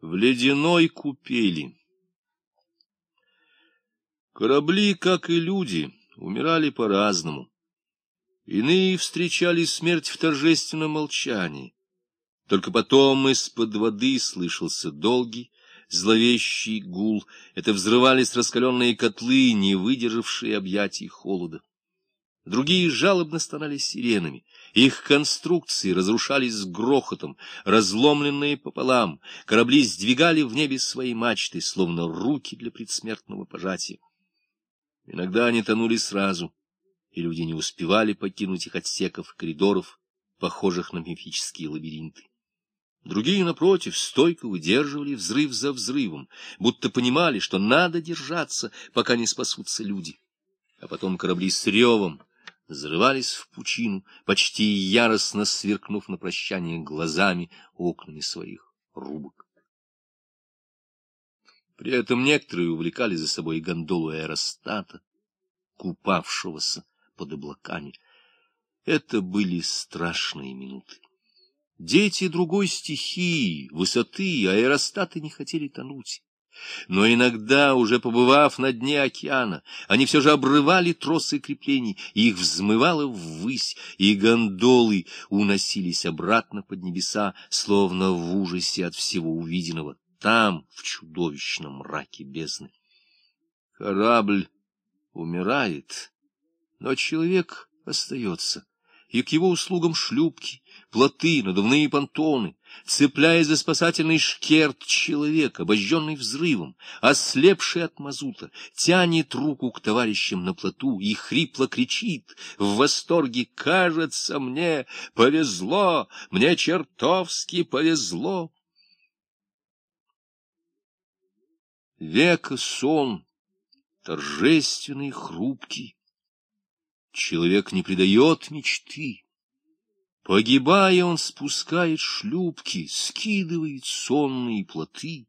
В ледяной купели. Корабли, как и люди, умирали по-разному. Иные встречали смерть в торжественном молчании. Только потом из-под воды слышался долгий, зловещий гул. Это взрывались раскаленные котлы, не выдержавшие объятий холода. Другие жалобно стонали сиренами. Их конструкции разрушались с грохотом, разломленные пополам. Корабли сдвигали в небе свои мачты, словно руки для предсмертного пожатия. Иногда они тонули сразу, и люди не успевали покинуть их отсеков и коридоров, похожих на мифические лабиринты. Другие, напротив, стойко удерживали взрыв за взрывом, будто понимали, что надо держаться, пока не спасутся люди. А потом корабли с ревом взрывались в пучину, почти яростно сверкнув на прощание глазами окнами своих рубок. При этом некоторые увлекали за собой гондолу аэростата, купавшегося под облаками. Это были страшные минуты. Дети другой стихии, высоты, аэростаты не хотели тонуть. Но иногда, уже побывав на дне океана, они все же обрывали тросы креплений, и их взмывало ввысь, и гондолы уносились обратно под небеса, словно в ужасе от всего увиденного, там, в чудовищном мраке бездны. Корабль умирает, но человек остается, и к его услугам шлюпки, плоты, надувные понтоны, цепляясь за спасательный шкерт, человек, обожженный взрывом, ослепший от мазута, тянет руку к товарищам на плоту и хрипло кричит в восторге «Кажется, мне повезло, мне чертовски повезло!» Века сон, торжественный, хрупкий. Человек не предает мечты. Погибая, он спускает шлюпки, скидывает сонные плоты.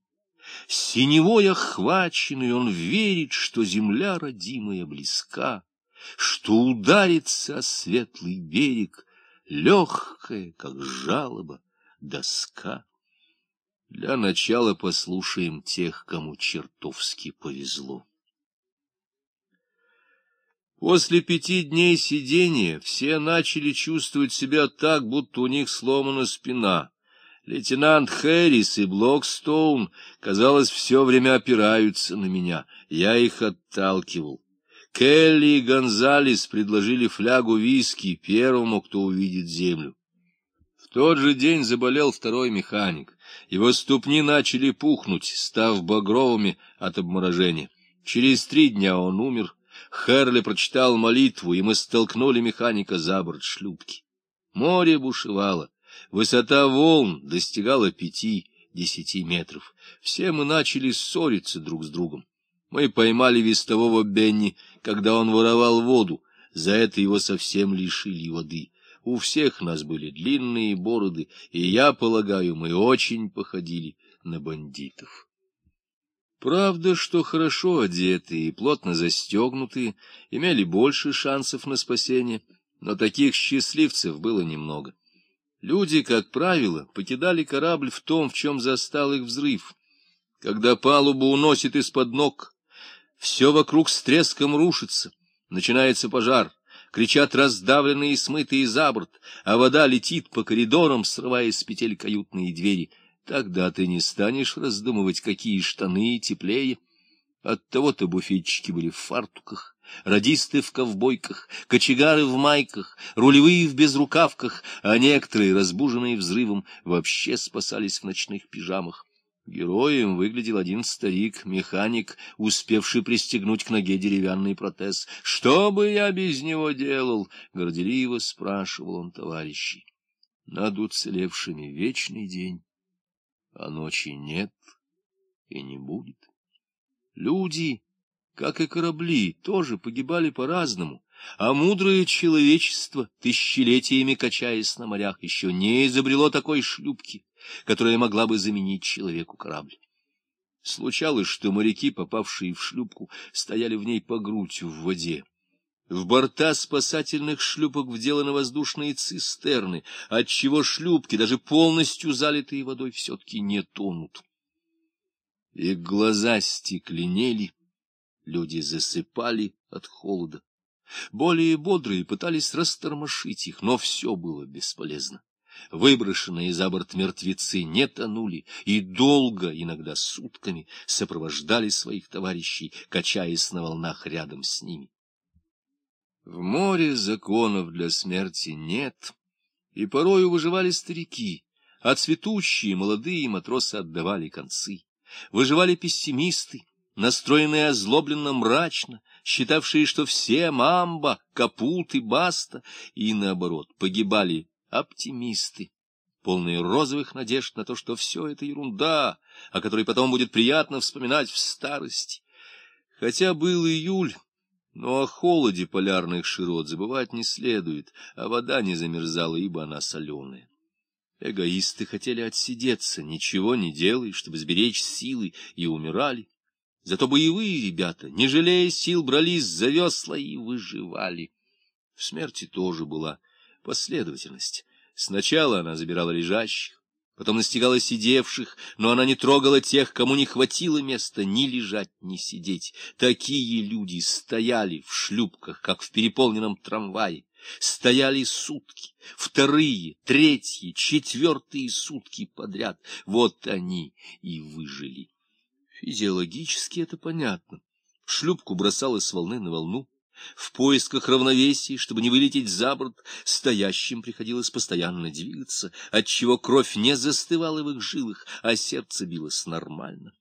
Синевой охваченный, он верит, что земля родимая близка, что ударится о светлый берег, легкая, как жалоба, доска. Для начала послушаем тех, кому чертовски повезло. После пяти дней сидения все начали чувствовать себя так, будто у них сломана спина. Лейтенант Хэрис и Блокстоун, казалось, все время опираются на меня. Я их отталкивал. Келли и Гонзалес предложили флягу виски первому, кто увидит землю. В тот же день заболел второй механик. Его ступни начали пухнуть, став багровыми от обморожения. Через три дня он умер. Херли прочитал молитву, и мы столкнули механика за борт шлюпки. Море бушевало. Высота волн достигала пяти-десяти метров. Все мы начали ссориться друг с другом. Мы поймали вестового Бенни, когда он воровал воду. За это его совсем лишили воды. У всех нас были длинные бороды, и я полагаю, мы очень походили на бандитов. Правда, что хорошо одетые и плотно застегнутые имели больше шансов на спасение, но таких счастливцев было немного. Люди, как правило, покидали корабль в том, в чем застал их взрыв. Когда палубу уносит из-под ног, все вокруг с треском рушится, начинается пожар кричат раздавленные и смытые за борт, а вода летит по коридорам, срывая с петель каютные двери. Тогда ты не станешь раздумывать, какие штаны теплее. Оттого-то буфетчики были в фартуках, радисты в ковбойках, кочегары в майках, рулевые в безрукавках, а некоторые, разбуженные взрывом, вообще спасались в ночных пижамах. Героем выглядел один старик, механик, успевший пристегнуть к ноге деревянный протез. «Что бы я без него делал?» — горделиво спрашивал он товарищей. Над уцелевшими вечный день, а ночи нет и не будет. Люди, как и корабли, тоже погибали по-разному, а мудрое человечество, тысячелетиями качаясь на морях, еще не изобрело такой шлюпки которая могла бы заменить человеку корабль. Случалось, что моряки, попавшие в шлюпку, стояли в ней по грудь в воде. В борта спасательных шлюпок вделаны воздушные цистерны, отчего шлюпки, даже полностью залитые водой, все-таки не тонут. Их глаза стекленели, люди засыпали от холода. Более бодрые пытались растормошить их, но все было бесполезно. Выброшенные за борт мертвецы не тонули и долго, иногда сутками, сопровождали своих товарищей, качаясь на волнах рядом с ними. В море законов для смерти нет, и порою выживали старики, а цветущие молодые матросы отдавали концы. Выживали пессимисты, настроенные озлобленно мрачно, считавшие, что все мамба, капут и баста, и наоборот, погибали оптимисты, полные розовых надежд на то, что все это ерунда, о которой потом будет приятно вспоминать в старости. Хотя был июль, но о холоде полярных широт забывать не следует, а вода не замерзала, ибо она соленая. Эгоисты хотели отсидеться, ничего не делая, чтобы сберечь силы, и умирали. Зато боевые ребята, не жалея сил, брались за весла и выживали. В смерти тоже была последовательность. Сначала она забирала лежащих, потом настигала сидевших, но она не трогала тех, кому не хватило места ни лежать, ни сидеть. Такие люди стояли в шлюпках, как в переполненном трамвае. Стояли сутки, вторые, третьи, четвертые сутки подряд. Вот они и выжили. Физиологически это понятно. Шлюпку бросала с волны на волну. В поисках равновесия, чтобы не вылететь за борт, стоящим приходилось постоянно двигаться, отчего кровь не застывала в их жилах, а сердце билось нормально.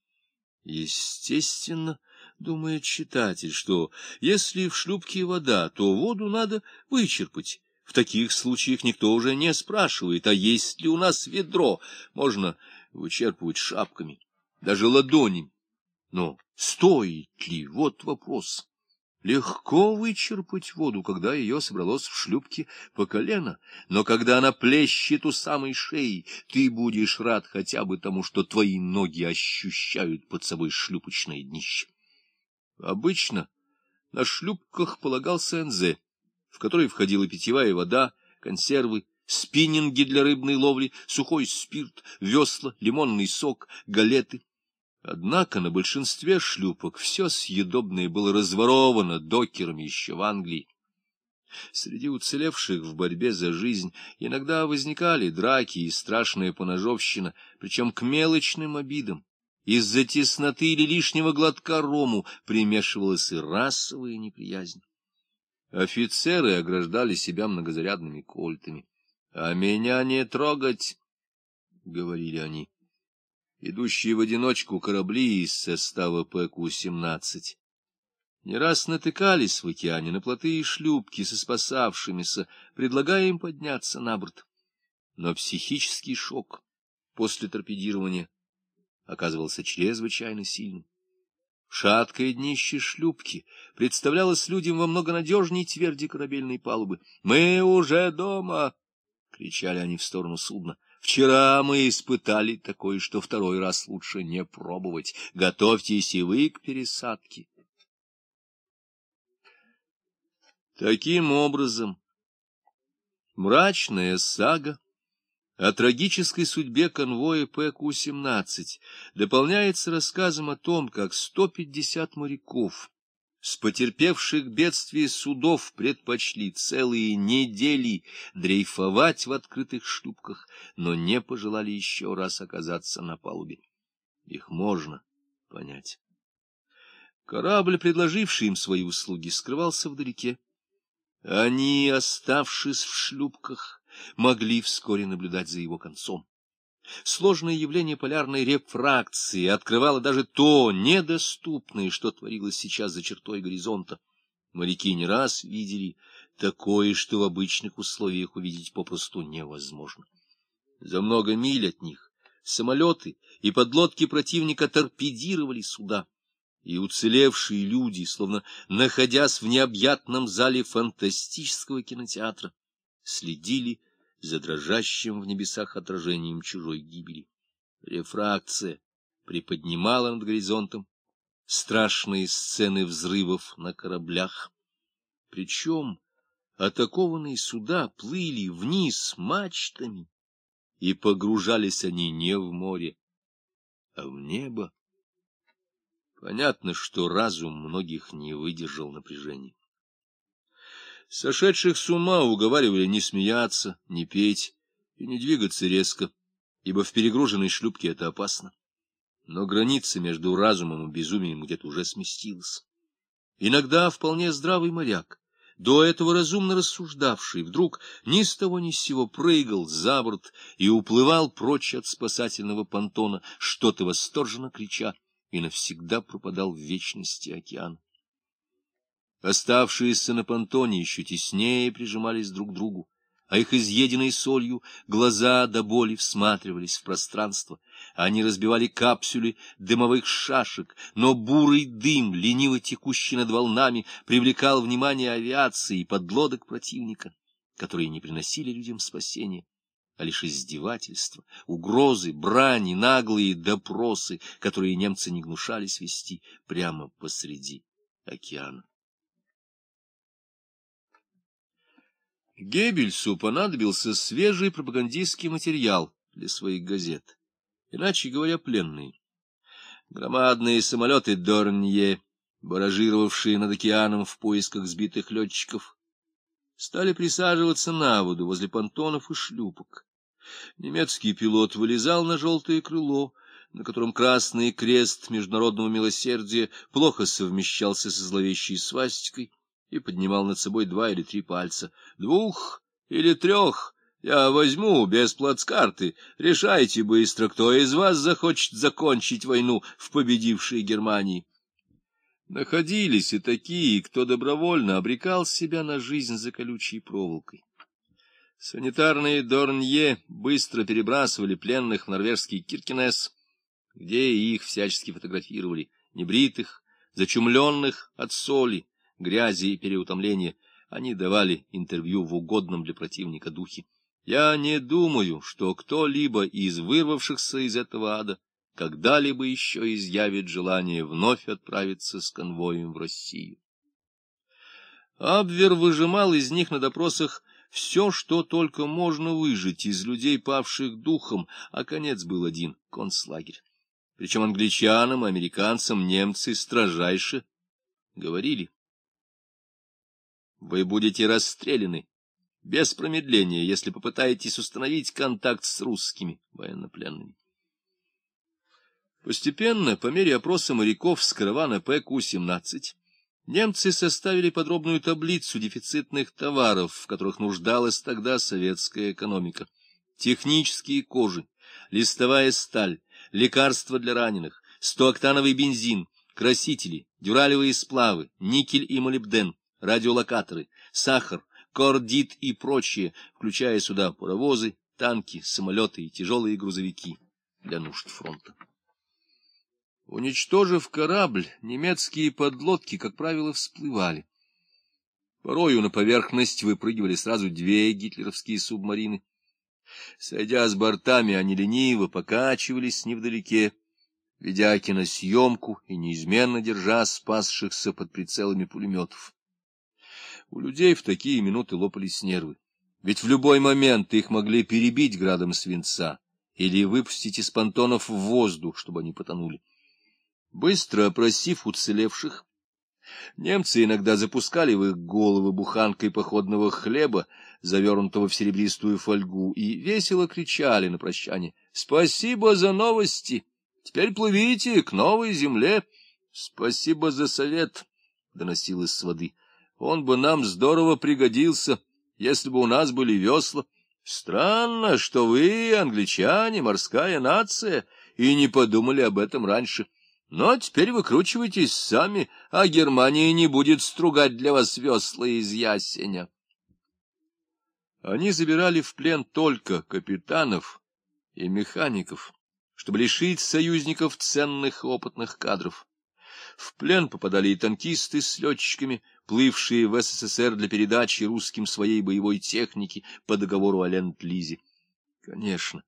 Естественно, думает читатель, что если в шлюпке вода, то воду надо вычерпать. В таких случаях никто уже не спрашивает, а есть ли у нас ведро, можно вычерпывать шапками даже ладонями. Но стоит ли? Вот вопрос. Легко вычерпать воду, когда ее собралось в шлюпке по колено, но когда она плещет у самой шеи, ты будешь рад хотя бы тому, что твои ноги ощущают под собой шлюпочное днище. Обычно на шлюпках полагался НЗ, в который входила питьевая вода, консервы, спиннинги для рыбной ловли, сухой спирт, весла, лимонный сок, галеты, Однако на большинстве шлюпок все съедобное было разворовано докерами еще в Англии. Среди уцелевших в борьбе за жизнь иногда возникали драки и страшная поножовщина, причем к мелочным обидам. Из-за тесноты или лишнего глотка рому примешивалась и расовая неприязнь. Офицеры ограждали себя многозарядными кольтами. — А меня не трогать! — говорили они идущие в одиночку корабли из состава ПК-17. Не раз натыкались в океане на плоты и шлюпки со спасавшимися, предлагая им подняться на борт. Но психический шок после торпедирования оказывался чрезвычайно сильным. Шаткое днище шлюпки представлялось людям во много надежней тверди корабельной палубы. «Мы уже дома!» — кричали они в сторону судна. Вчера мы испытали такое, что второй раз лучше не пробовать. Готовьтесь и вы к пересадке. Таким образом, мрачная сага о трагической судьбе конвоя ПК-17 дополняется рассказом о том, как 150 моряков с потерпевших бедствие судов предпочли целые недели дрейфовать в открытых шлюпках, но не пожелали еще раз оказаться на палубе. Их можно понять. Корабль, предложивший им свои услуги, скрывался вдалеке. Они, оставшись в шлюпках, могли вскоре наблюдать за его концом. Сложное явление полярной рефракции открывало даже то недоступное, что творилось сейчас за чертой горизонта. Моряки не раз видели такое, что в обычных условиях увидеть попросту невозможно. За много миль от них самолеты и подлодки противника торпедировали суда, и уцелевшие люди, словно находясь в необъятном зале фантастического кинотеатра, следили за дрожащим в небесах отражением чужой гибели. Рефракция приподнимала над горизонтом страшные сцены взрывов на кораблях. Причем атакованные суда плыли вниз мачтами, и погружались они не в море, а в небо. Понятно, что разум многих не выдержал напряжения. Сошедших с ума уговаривали не смеяться, не петь и не двигаться резко, ибо в перегруженной шлюпке это опасно. Но граница между разумом и безумием где-то уже сместилась. Иногда вполне здравый моряк, до этого разумно рассуждавший, вдруг ни с того ни с сего прыгал за борт и уплывал прочь от спасательного понтона, что-то восторженно крича, и навсегда пропадал в вечности океана. Оставшиеся на понтоне еще теснее прижимались друг к другу, а их изъеденные солью глаза до боли всматривались в пространство. Они разбивали капсюли дымовых шашек, но бурый дым, лениво текущий над волнами, привлекал внимание авиации и подлодок противника, которые не приносили людям спасения, а лишь издевательства, угрозы, брани, наглые допросы, которые немцы не гнушались вести прямо посреди океана. Геббельсу понадобился свежий пропагандистский материал для своих газет, иначе говоря, пленные. Громадные самолеты Дорнье, баражировавшие над океаном в поисках сбитых летчиков, стали присаживаться на воду возле понтонов и шлюпок. Немецкий пилот вылезал на желтое крыло, на котором красный крест международного милосердия плохо совмещался со зловещей свастикой, и поднимал над собой два или три пальца. Двух или трех я возьму без плацкарты. Решайте быстро, кто из вас захочет закончить войну в победившей Германии. Находились и такие, кто добровольно обрекал себя на жизнь за колючей проволокой. Санитарные Дорнье быстро перебрасывали пленных в норвежский Киркинес, где их всячески фотографировали, небритых, зачумленных от соли, грязи и переутомления, они давали интервью в угодном для противника духе. Я не думаю, что кто-либо из вырвавшихся из этого ада когда-либо еще изъявит желание вновь отправиться с конвоем в Россию. Абвер выжимал из них на допросах все, что только можно выжить из людей, павших духом, а конец был один — концлагерь. Причем англичанам, американцам, немцы строжайше говорили. Вы будете расстреляны без промедления, если попытаетесь установить контакт с русскими военнопленными. Постепенно, по мере опроса моряков с каравана ПК-17, немцы составили подробную таблицу дефицитных товаров, в которых нуждалась тогда советская экономика. Технические кожи, листовая сталь, лекарства для раненых, стооктановый бензин, красители, дюралевые сплавы, никель и молибден, радиолокаторы, сахар, кордит и прочее, включая сюда паровозы, танки, самолеты и тяжелые грузовики для нужд фронта. Уничтожив корабль, немецкие подлодки, как правило, всплывали. Порою на поверхность выпрыгивали сразу две гитлеровские субмарины. Сойдя с бортами, они лениво покачивались невдалеке, ведя киносъемку и неизменно держа спасшихся под прицелами пулеметов. У людей в такие минуты лопались нервы. Ведь в любой момент их могли перебить градом свинца или выпустить из понтонов в воздух, чтобы они потонули. Быстро опросив уцелевших, немцы иногда запускали в их головы буханкой походного хлеба, завернутого в серебристую фольгу, и весело кричали на прощание «Спасибо за новости! Теперь плывите к новой земле! Спасибо за совет!» — доносилось с воды. Он бы нам здорово пригодился, если бы у нас были весла. Странно, что вы, англичане, морская нация, и не подумали об этом раньше. Но теперь выкручивайтесь сами, а Германия не будет стругать для вас весла из ясеня. Они забирали в плен только капитанов и механиков, чтобы лишить союзников ценных опытных кадров. В плен попадали и танкисты с летчиками, плывшие в СССР для передачи русским своей боевой техники по договору о Ленд-Лизе. Конечно,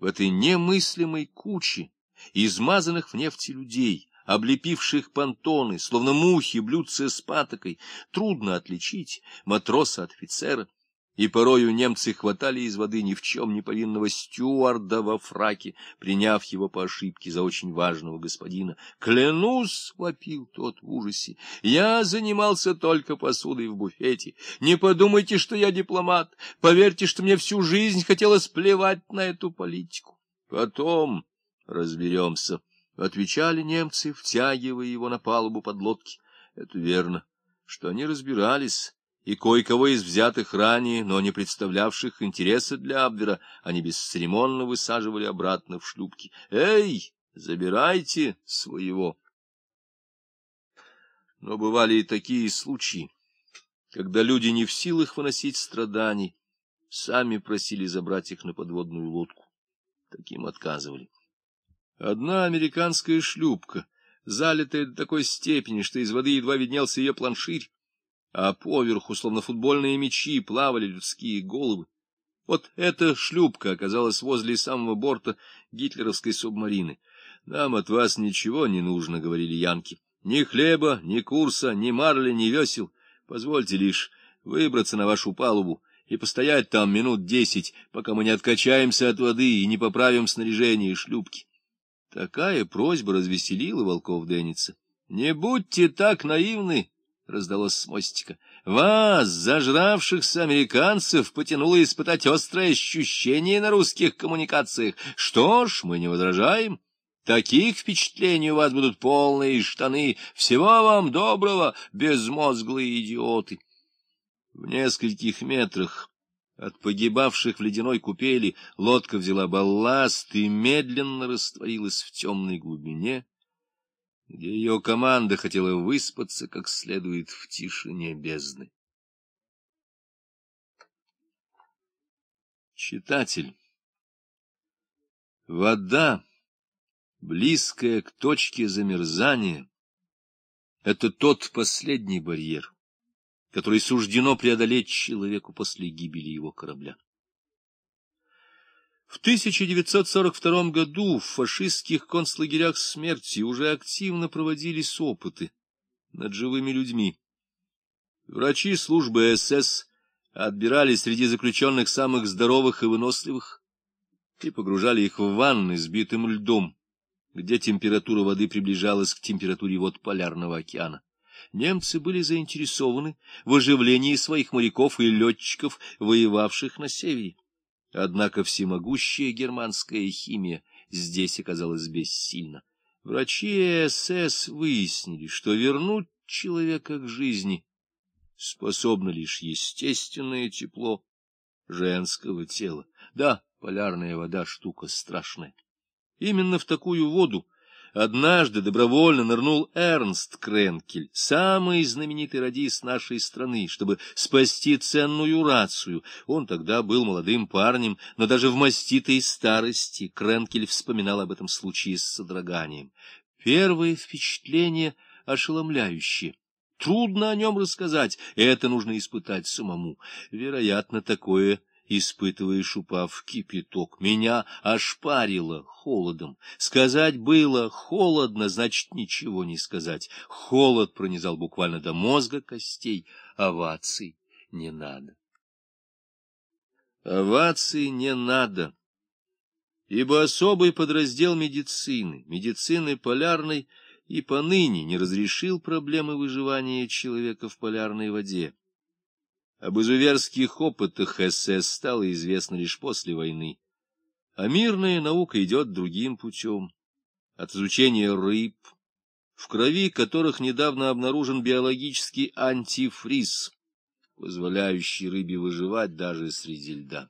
в этой немыслимой куче измазанных в нефти людей, облепивших понтоны, словно мухи блюдце с патокой, трудно отличить матроса от офицера. И порою немцы хватали из воды ни в чем не повинного стюарда во фраке, приняв его по ошибке за очень важного господина. «Клянусь!» — вопил тот в ужасе. «Я занимался только посудой в буфете. Не подумайте, что я дипломат. Поверьте, что мне всю жизнь хотелось плевать на эту политику. Потом разберемся». — отвечали немцы, втягивая его на палубу подлодки. Это верно, что они разбирались, и кое-кого из взятых ранее, но не представлявших интереса для Абвера, они бесцеремонно высаживали обратно в шлюпки. «Эй, забирайте своего!» Но бывали и такие случаи, когда люди не в силах выносить страданий, сами просили забрать их на подводную лодку. Таким отказывали. Одна американская шлюпка, залитая до такой степени, что из воды едва виднелся ее планширь, а поверху, словно футбольные мячи, плавали людские головы. Вот эта шлюпка оказалась возле самого борта гитлеровской субмарины. «Нам от вас ничего не нужно», — говорили янки. «Ни хлеба, ни курса, ни марли, ни весел. Позвольте лишь выбраться на вашу палубу и постоять там минут десять, пока мы не откачаемся от воды и не поправим снаряжение шлюпки». Такая просьба развеселила волков Денница. — Не будьте так наивны! — раздалось с мостика. — Вас, зажравшихся американцев, потянуло испытать острое ощущение на русских коммуникациях. Что ж, мы не возражаем. Таких впечатлений у вас будут полные штаны. Всего вам доброго, безмозглые идиоты. В нескольких метрах от погибавших в ледяной купели лодка взяла балласт и медленно растворилась в темной глубине, ее команда хотела выспаться как следует в тишине бездны. Читатель. Вода, близкая к точке замерзания, — это тот последний барьер, который суждено преодолеть человеку после гибели его корабля. В 1942 году в фашистских концлагерях смерти уже активно проводились опыты над живыми людьми. Врачи службы СС отбирали среди заключенных самых здоровых и выносливых и погружали их в ванны с битым льдом, где температура воды приближалась к температуре вод Полярного океана немцы были заинтересованы в оживлении своих моряков и летчиков, воевавших на севере. Однако всемогущая германская химия здесь оказалась бессильна. Врачи СС выяснили, что вернуть человека к жизни способно лишь естественное тепло женского тела. Да, полярная вода — штука страшная. Именно в такую воду Однажды добровольно нырнул Эрнст Кренкель, самый знаменитый радист нашей страны, чтобы спасти ценную рацию. Он тогда был молодым парнем, но даже в маститой старости Кренкель вспоминал об этом случае с содроганием. Первое впечатление ошеломляющее. Трудно о нем рассказать, это нужно испытать самому. Вероятно, такое испытываешь, упав кипяток. Меня ошпарило холодом. Сказать было холодно, значит, ничего не сказать. Холод пронизал буквально до мозга костей. Оваций не надо. Оваций не надо. Ибо особый подраздел медицины, медицины полярной, и поныне не разрешил проблемы выживания человека в полярной воде. Об изуверских опытах СС стало известно лишь после войны. А мирная наука идет другим путем. От изучения рыб, в крови которых недавно обнаружен биологический антифриз, позволяющий рыбе выживать даже среди льда.